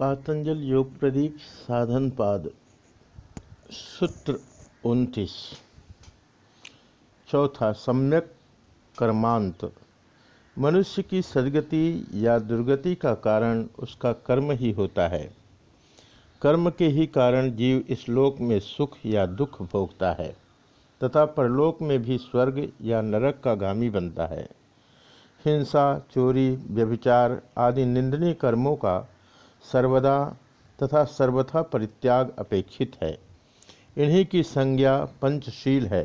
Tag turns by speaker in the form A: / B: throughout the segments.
A: पातंजल योग प्रदीप साधन पाद, सूत्र उनतीस। चौथा, सम्यक कर्मांत। मनुष्य की सदगति या दुर्गति का कारण उसका कर्म ही होता है। कर्म के ही कारण जीव इस लोक में सुख या दुख भोगता है, तथा परलोक में भी स्वर्ग या नरक का गामी बनता है। हिंसा, चोरी, व्यभिचार आदि निंदनीय कर्मों का सर्वदा तथा सर्वथा परित्याग अपेक्षित है। इन्हीं की संज्ञा पंचशील है।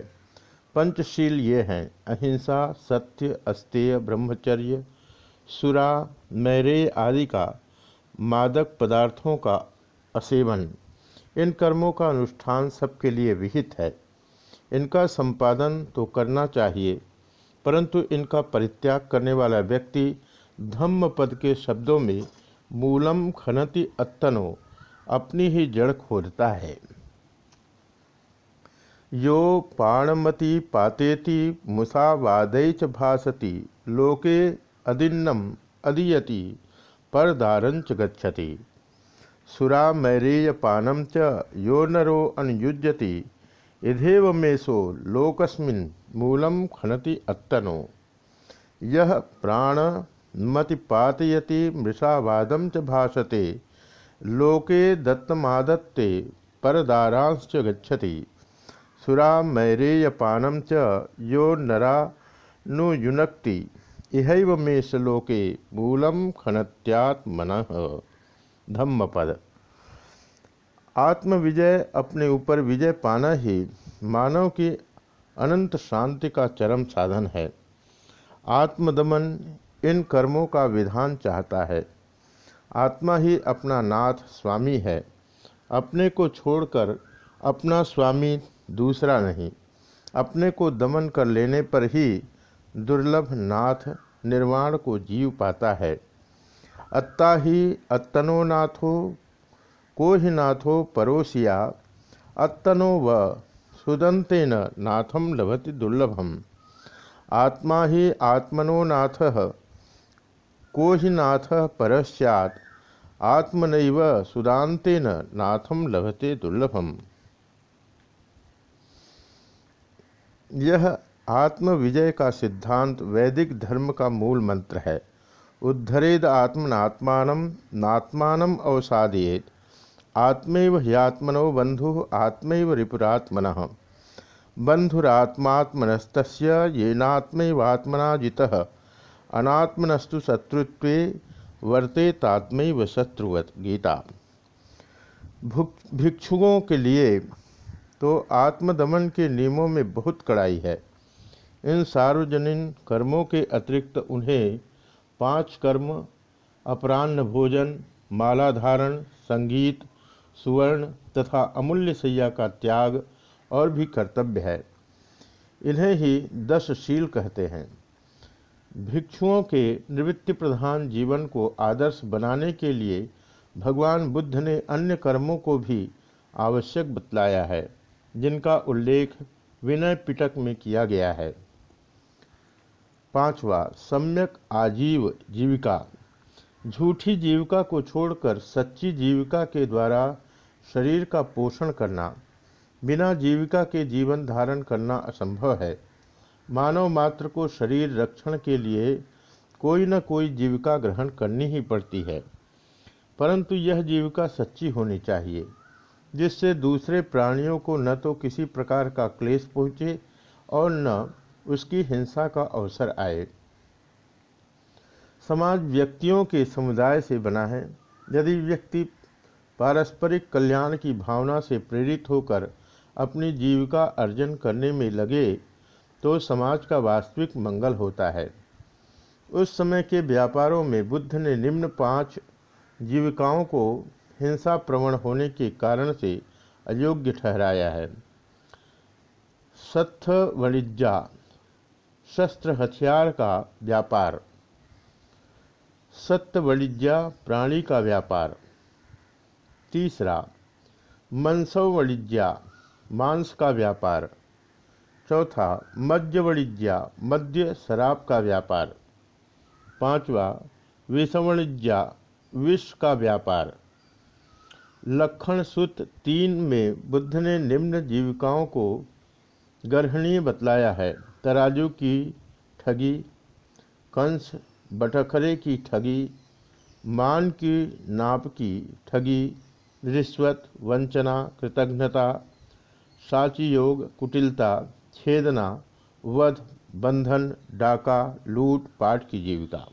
A: पंचशील ये हैं, अहिंसा, सत्य, अस्तेय, ब्रह्मचर्य, सुरा, मैरे आदि का मादक पदार्थों का असेवन। इन कर्मों का अनुष्ठान सबके लिए विहित है। इनका संपादन तो करना चाहिए, परंतु इनका परित्याग करने वाला व्यक्ति धम्म पद के शब्दों में मूलम खनति अत्तनो, अपनी ही जड़ खोदता है। यो पाणमति पातेति, मुसावाद भासति, लोके अदिन्नम अदीयति परदारंच गच्छति। सुरामैरेयपानम च यो नरो अनुयुज्यति, इधेव मेषो लोकस्मिन् मूलम खनति अत्तनो। यह प्राण मतिपातयति मृषावादम च भाषते लोके दत्तमादत्ते, परदारांश्च गच्छति। सुरामैरेयपानम च यो नरा नुयुनक्ति इहैव मे श्लोके मूलम खनत्यात्मन। धम्मपद। आत्मविजय अपने ऊपर विजय पाना ही मानव की अनंत शांति का चरम साधन है। आत्मदमन इन कर्मों का विधान चाहता है। आत्मा ही अपना नाथ स्वामी है। अपने को छोड़कर अपना स्वामी दूसरा नहीं। अपने को दमन कर लेने पर ही दुर्लभ नाथ निर्वाण को जीव पाता है। अत्ता ही अत्तनो नाथो को ही नाथो परोसिया। अत्तनो व सुदंतेन नाथम लभति दुर्लभम। आत्मा ही आत्मनो नाथ। को ही नाथ परस्यात्। आत्मनैव सुदातेन नाथम लभते दुर्लभम। यह आत्म विजय का सिद्धांत वैदिक धर्म का मूल मंत्र है। उद्धरेद आत्मनात्मान, नात्मान अवसादेत आत्मैव ह्यात्मनो बंधु आत्मैव रिपुरात्मन। बंधुरात्मात्मनस्त येनात्मैवात्मना जितः। अनात्मनस्तु शत्रुत्व वर्ते तात्मय शत्रुवत गीता। भिक्षुओं के लिए तो आत्मदमन के नियमों में बहुत कड़ाई है। इन सार्वजनिक कर्मों के अतिरिक्त उन्हें पाँच कर्म, अपराह्न भोजन, माला धारण, संगीत, सुवर्ण तथा अमूल्य सैया का त्याग और भी कर्तव्य है। इन्हें ही दस शील कहते हैं। भिक्षुओं के निवृत्ति प्रधान जीवन को आदर्श बनाने के लिए भगवान बुद्ध ने अन्य कर्मों को भी आवश्यक बतलाया है, जिनका उल्लेख विनय पिटक में किया गया है। पांचवा, सम्यक आजीव जीविका। झूठी जीविका को छोड़कर सच्ची जीविका के द्वारा शरीर का पोषण करना, बिना जीविका के जीवन धारण करना असंभव है। मानव मात्र को शरीर रक्षण के लिए कोई न कोई जीविका ग्रहण करनी ही पड़ती है। परंतु यह जीविका सच्ची होनी चाहिए, जिससे दूसरे प्राणियों को न तो किसी प्रकार का क्लेश पहुँचे और न उसकी हिंसा का अवसर आए। समाज व्यक्तियों के समुदाय से बना है। यदि व्यक्ति पारस्परिक कल्याण की भावना से प्रेरित होकर अपनी जीविका अर्जन करने में लगे तो समाज का वास्तविक मंगल होता है। उस समय के व्यापारों में बुद्ध ने निम्न पाँच जीविकाओं को हिंसा प्रवण होने के कारण से अयोग्य ठहराया है। सत्थ वाणिज्या, शस्त्र हथियार का व्यापार सत्य वाणिज्या प्राणी का व्यापार। तीसरा मनसव वाणिज्या, मांस का व्यापार। चौथा, मध्य वाणिज्या, मध्य शराब का व्यापार। पांचवा विषवणिज्या विष का व्यापार। लक्षण सूत्र तीन में बुद्ध ने निम्न जीविकाओं को गर्हणीय बतलाया है। तराजू की ठगी, कंस बटखरे की ठगी, मान की नाप की ठगी, रिश्वत, वंचना कृतघ्नता साची योग, कुटिलता छेदना वध बंधन डाका लूट पाट की जीविका